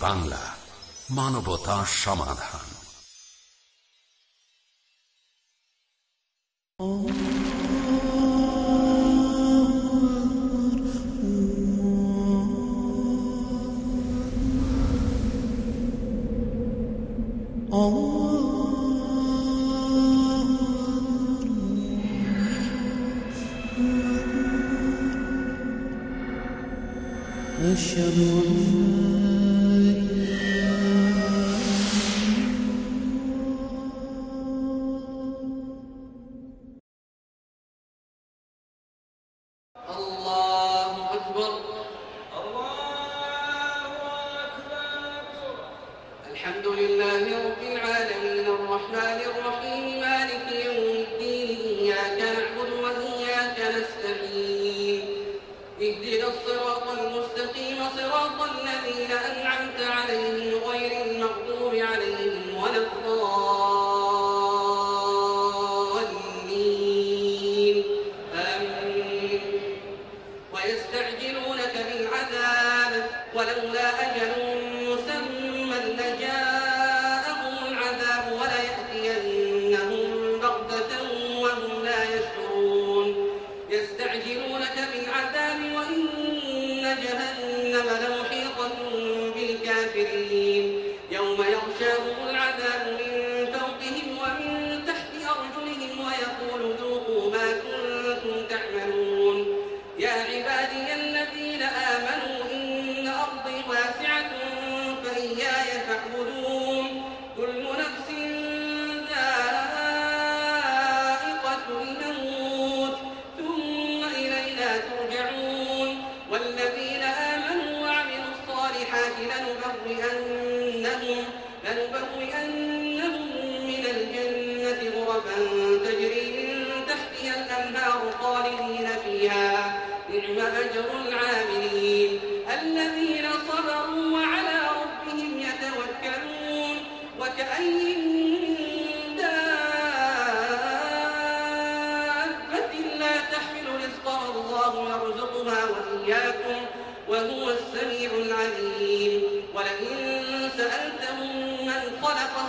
বাংলা মানবতা সমাধান। الذين أنعمت عليهم والذين آمنوا وعملوا الصالحات لنبوئن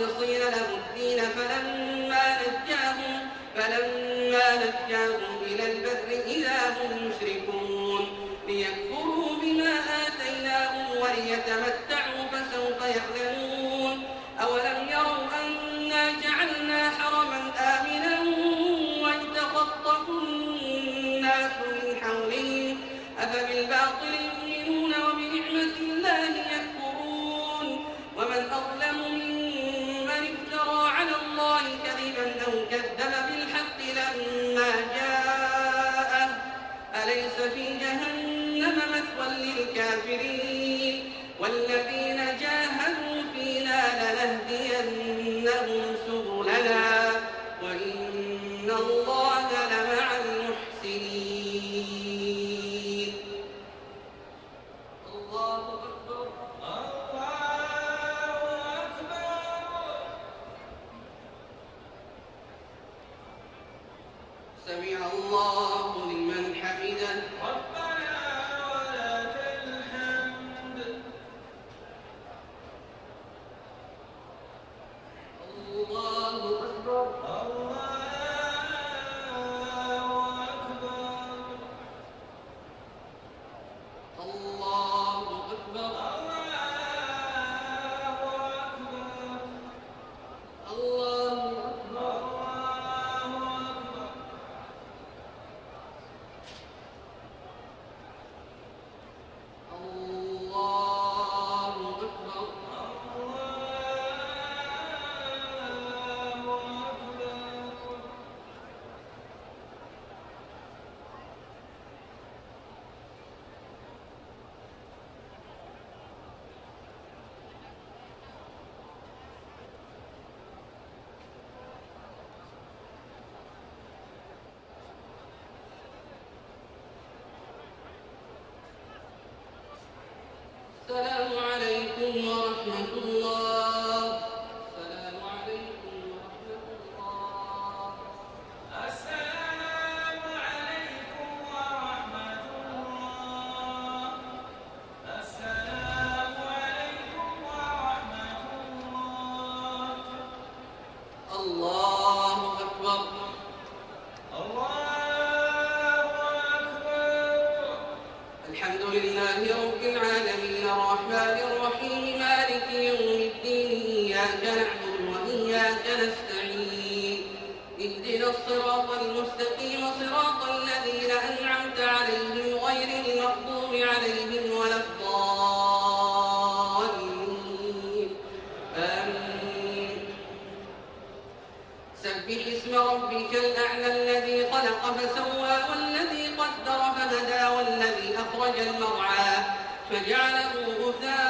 مخلصين له الدين فلما نجاهم, فلما نجاهم إلى البر إذا هم مشركون. ليكفروا بما آتيناهم وليتمتعوا إياك نعبد وإياك نستعين اهدنا الصراط المستقيم صراط الذين أنعمت عليهم غير المغضوب عليهم ولا الضالين. آمين. سبح اسم ربك الأعلى الذي خلق فسوى والذي قدر فهدى والذي أخرج المرعى فجعله غثاء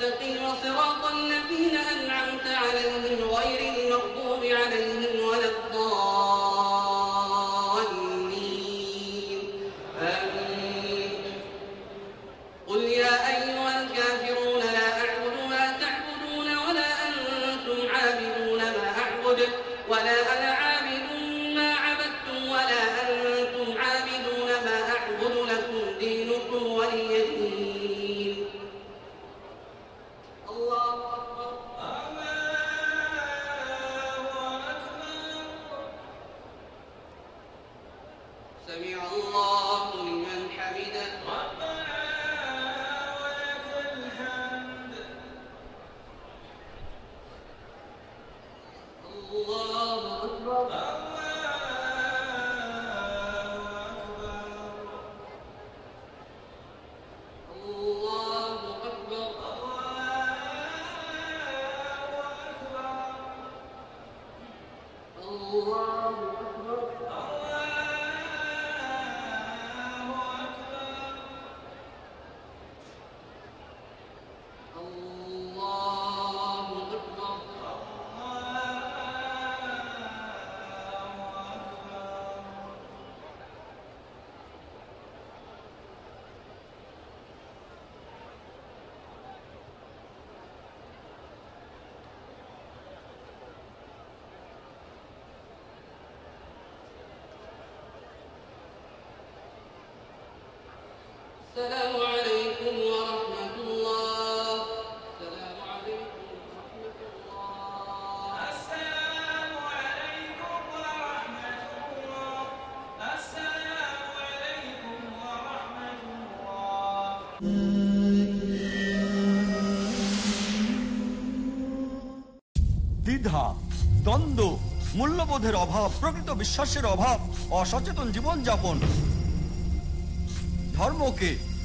المستقيم صراط الذين أنعمت عليهم غير سمع الله দ্বিধা দ্বন্দ্ব মূল্যবোধের অভাব প্রকৃত বিশ্বাসের অভাব অসচেতন জীবনযাপন। ধর্মকে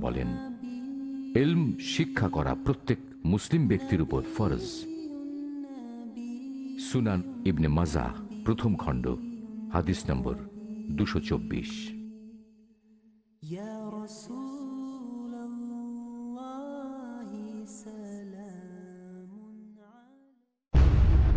বলেন এলম শিক্ষা করা প্রত্যেক মুসলিম ব্যক্তির উপর ফরজ। সুনান ইবনে মাজা, প্রথম খণ্ড, হাদিস নম্বর দুশো চব্বিশ।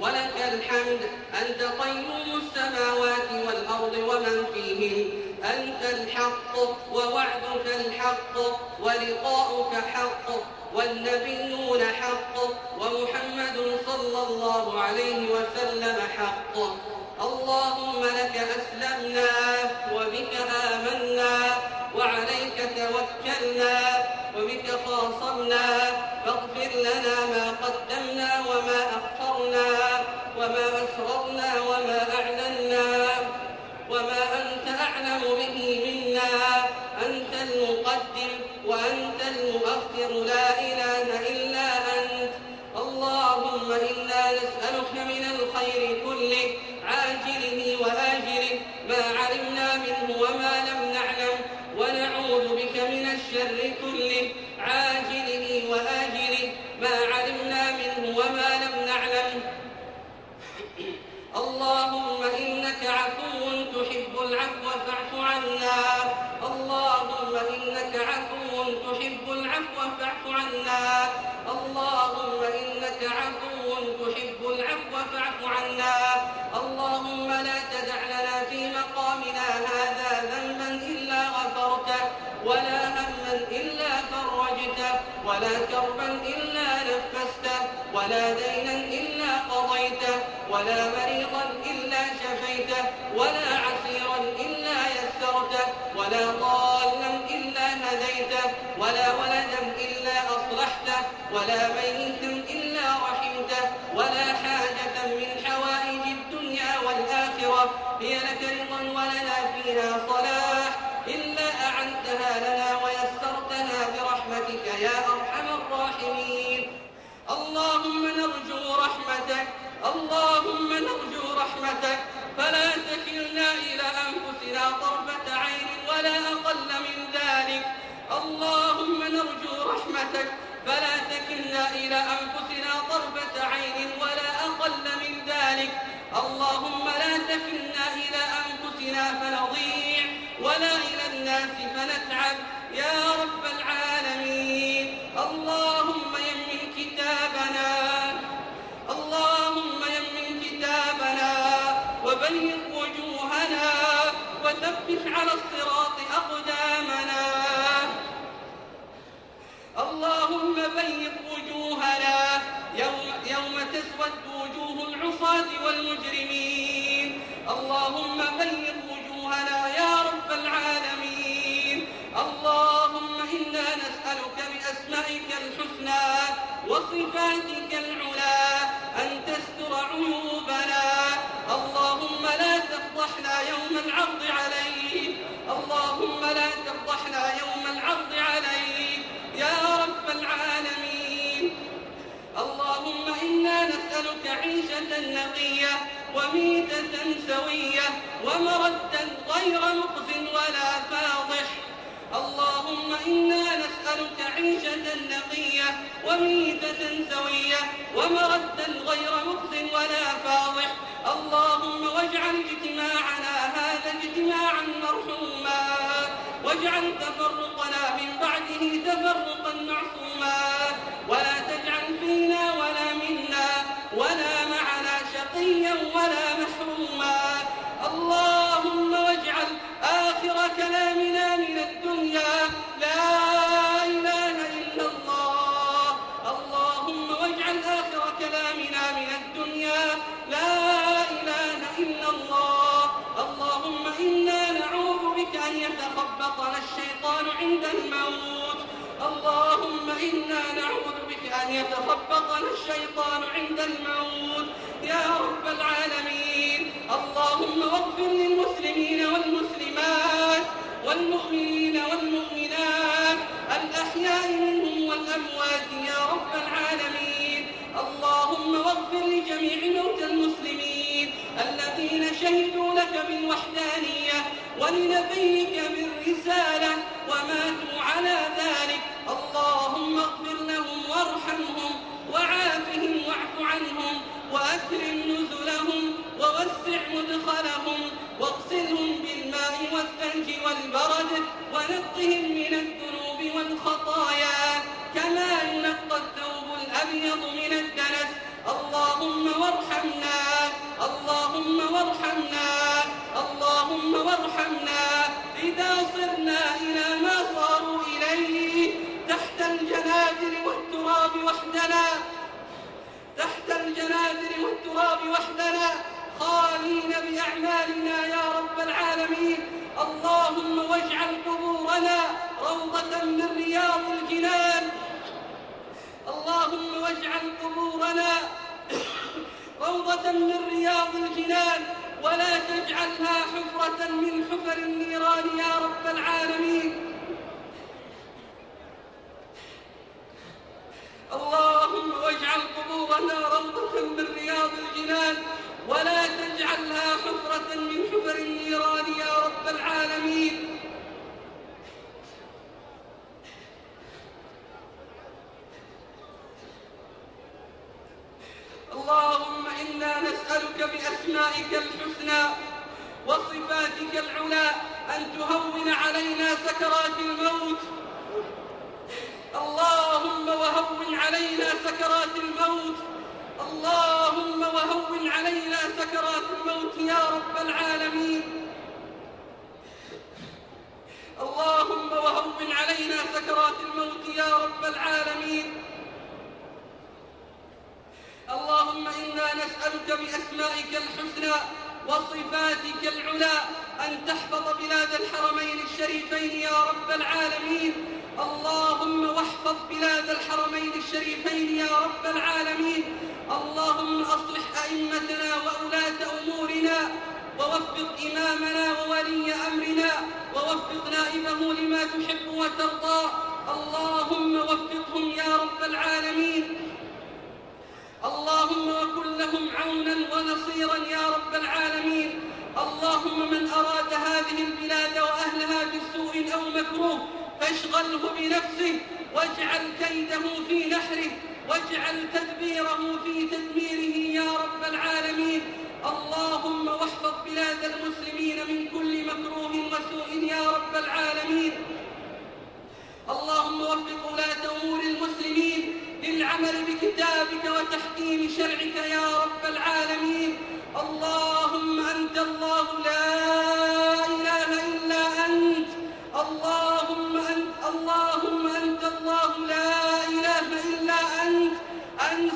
ولك الحمد أنت قيوم السماوات والأرض ومن فيهن. أنت الحق ووعدك الحق ولقاؤك حق والنبيون حق ومحمد صلى الله عليه وسلم حق. اللهم لك أسلمنا وبك آمنا توكلنا وبك خاصمنا فاغفر لنا ما قدمنا وما أخرنا وما أسررنا وما أعلنا إنك عفو تحب العفو فاعف عنا. اللهم إنك عفو تحب العفو فاعف عنا. اللهم لا تدع لنا في مقامنا هذا ذنبا إلا غفرته ولا هما إلا فرجته ولا كربا إلا نفسته ولا دينا إلا قضيته ولا مريضا إلا شفيته ولا عسيرا إلا يسرته ولا هديته ولا ولدا إلا أصلحته ولا ميتا إلا رحمته ولا حاجة من حوائج الدنيا والآخرة. هي لك رضا ولنا فيها صلاح. إلا أعنتها لنا ويسرتها برحمتك يا أرحم الراحمين. اللهم نرجو رحمتك اللهم نرجو رحمتك. فلا تكلنا إلى أنفسنا طرفة عين ولا أقل من ذلك. اللهم نرجو رحمتك فلا تكلنا إلى أنفسنا طرفة عين ولا أقل من ذلك. اللهم لا تكلنا إلى أنفسنا فنضيع ولا إلى الناس فنتعب. يا رب العالمين اللهم يمن كتابنا اللهم يمن كتابنا وبيض وجوهنا وثبت على الصراط أقدامنا. اللهم بيض وجوهنا يوم, تسود وجوه العصاة والمجرمين. اللهم بيض وجوهنا يا رب العالمين. اللهم إنا نسألك بأسمائك الحسنى وصفاتك نسألك عيشة نقية وميتة سوية ومردا غير مخز ولا فاضح. اللهم إنا نسألك عيشة نقية وميتة سوية ومردا غير مخز ولا فاضح. اللهم واجعل اجتماعنا هذا اجتماعا مرحوما. واجعل تفرقنا من بعده تفرقا معصوما. ولا شقيا ولا محروما. اللهم واجعل آخر كلامنا من الدنيا. لا إله إلا الله. اللهم واجعل آخر كلامنا من الدنيا. لا إله إلا الله. اللهم إنا نعوذ بك أن يتخبطنا الشيطان عند الموت. اللهم إنا نعوذ أن يتخبطنا الشيطان عند الموت. يا رب العالمين اللهم واغفر للمسلمين والمسلمات والمؤمنين والمؤمنات الأحياء منهم والأموات. يا رب العالمين اللهم واغفر لجميع موتى المسلمين الذين شهدوا لك بالوحدانية ولنبيك بالرسالة وماتوا على ذلك. اللهم اغفر وارحمنا. اللهم وارحمنا. اللهم وارحمنا. إذا صرنا إلى ما صاروا إليه. تحت الجنادر والتراب وحدنا. تحت الجنادر والتراب وحدنا. خالين بأعمالنا يا رب العالمين. اللهم واجعل قبورنا روضة من رياض الجنان. اللهم واجعل قبورنا روضة من رياض الجنان ولا تجعلها حفرة من حفر النيران يا رب العالمين اللهم واجعل قبورنا روضة من رياض الجنان ولا تجعلها حفرة من حفر النيران يا رب العالمين اللهم إنا نسألك بأسمائك الحسنى وصفاتك العلى أن تهون علينا سكرات الموت اللهم وهون علينا سكرات الموت اللهم وهون علينا سكرات الموت يا رب العالمين اللهم وهون علينا سكرات الموت يا رب العالمين اللهم إنا نسألك بأسمائك الحسنى وصفاتك العلى أن تحفظ بلاد الحرمين الشريفين يا رب العالمين. اللهم واحفظ بلاد الحرمين الشريفين يا رب العالمين. اللهم أصلح أئمتنا وولاة أمورنا ووفق إمامنا وولي أمرنا ووفق نائبه لما تحب وترضى. اللهم وفقهم يا رب العالمين. اللهم وكن لهم عونا ونصيرا يا رب العالمين. اللهم من أراد هذه البلاد وأهلها بسوء أو مكروه فاشغله بنفسه واجعل كيده في نحره واجعل تدبيره في تدميره يا رب العالمين. اللهم واحفظ بلاد المسلمين من كل مكروه وسوء يا رب العالمين. اللهم وفق ولاة أمور المسلمين للعمل بكتابك وتحكيم شرعك يا رب العالمين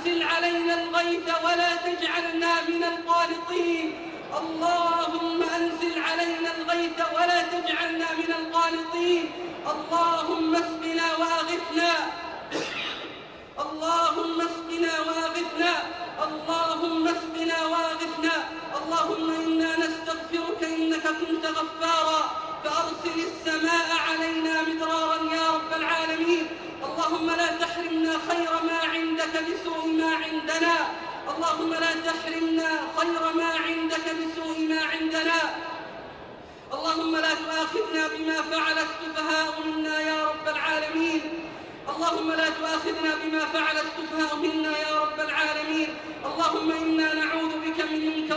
أنزل علينا الغيث ولا تجعلنا من القانطين. اللهم أنزل علينا الغيث ولا تجعلنا من القانطين. اللهم اسقنا وأغثنا. اللهم اسقنا وأغثنا. اللهم اسقنا وأغثنا. اللهم إنا نستغفرك إنك كنت غفارا. فأرسل السماء علينا مدرارا يا رب العالمين. اللهم لا تحرمنا خير ما عندك بسوء ما عندنا. اللهم لا تحرمنا خير ما عندك بسوء ما عندنا. اللهم لا تؤاخذنا بما فعل السفهاء منا يا رب العالمين. اللهم لا تؤاخذنا بما فعل السفهاء منا يا رب العالمين. اللهم إنا نعوذ بك من منكرات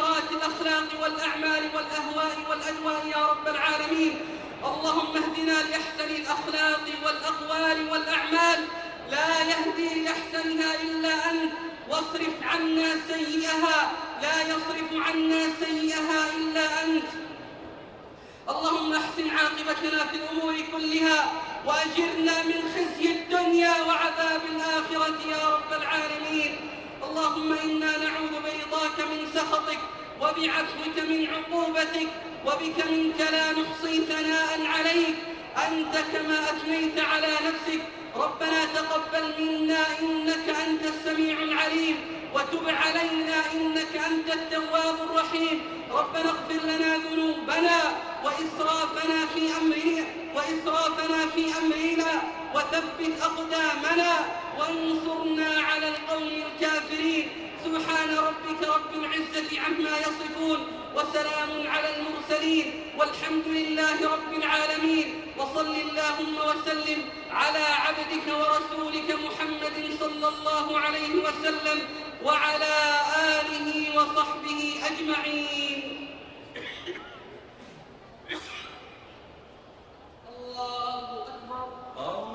الأخلاق والأعمال والأهواء والأجواء يا رب العالمين. اللهم اهدنا لأحسن الأخلاق والأقوال والأعمال. لا يهدي لأحسنها إلا أنت. واصرف عنا سيئها. لا يصرف عنا سيئها إلا أنت. اللهم احسن عاقبتنا في الأمور كلها وأجرنا من خزي الدنيا وعذاب الآخرة يا رب العالمين. اللهم إنا نعوذ برضاك من سخطك وبعفوك من عقوبتك وبك منك لا نحصي ثناء عليك. أنت كما أثنيت على نفسك. ربنا تقبل منا إنك أنت السميع العليم وتب علينا إنك أنت التواب الرحيم. ربنا اغفر لنا ذنوبنا وإسرافنا في أمرنا وإسرافنا في أمرنا وثبت أقدامنا وانصرنا على القوم الكافرين. سبحان ربك رب العزة عما يصفون وسلام على المرسلين والحمد لله رب العالمين وصل اللهم وسلم على عبدك ورسولك محمد صلى الله عليه وسلم وعلى آله وصحبه أجمعين. الله أكبر. الله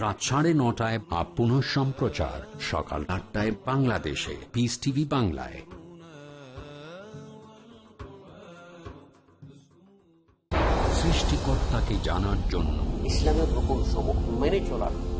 রাত সাড়ে নটায় বা পুনঃ সম্প্রচার সকাল আটটায় বাংলাদেশে। পিস টিভি বাংলায়। সৃষ্টিকর্তাকে জানার জন্য ইসলামের রকম সমূহ মেনে চলার।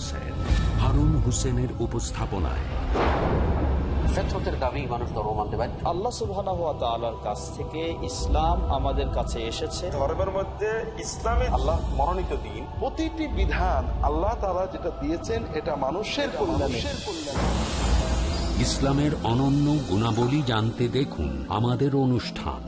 হুসেন হারুন হুসেনের উপস্থাপনায়। ফেতরতের দাবি মানুষ ধর্ম মানতে বাধ্য আল্লাহ সুবহানাহু ওয়া তাআলার কাছ থেকে ইসলাম আমাদের কাছে এসেছে। ধর্মের মধ্যে ইসলামে আল্লাহ মনোনীত দিন। প্রতিটি বিধান আল্লাহ যেটা দিয়েছেন এটা মানুষের কল্যাণে। ইসলামের অনন্য গুণাবলী জানতে দেখুন আমাদের অনুষ্ঠান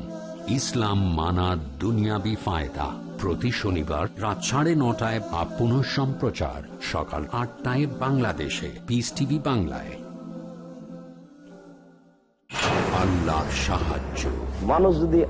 ইসলাম মানার দুনিয়াবি ফায়দা। প্রতি শনিবার রাত সাড়ে নটায় বা পুনঃ সম্প্রচার সকাল আটটায় বাংলাদেশে। পিস টিভি বাংলায়। সাহায্য। মানুষ যদি